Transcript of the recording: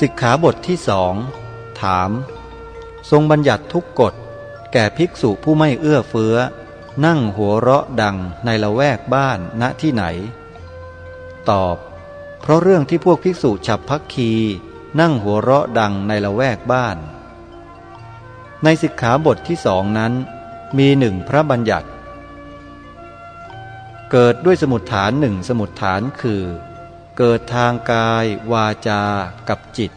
สิกขาบทที่สองถาม ทรงบัญญัติทุกกฎ แก่ภิกษุผู้ไม่เอื้อเฟื้อ นั่งหัวเราะดังในละแวกบ้านณที่ไหน ตอบ เพราะเรื่องที่พวกภิกษุฉับพักคี นั่งหัวเราะดังในละแวกบ้าน ในสิกขาบทที่สองนั้น มีหนึ่งพระบัญญัติ เกิดด้วยสมุดฐานหนึ่งสมุดฐานคือ เกิดทางกายวาจากับจิต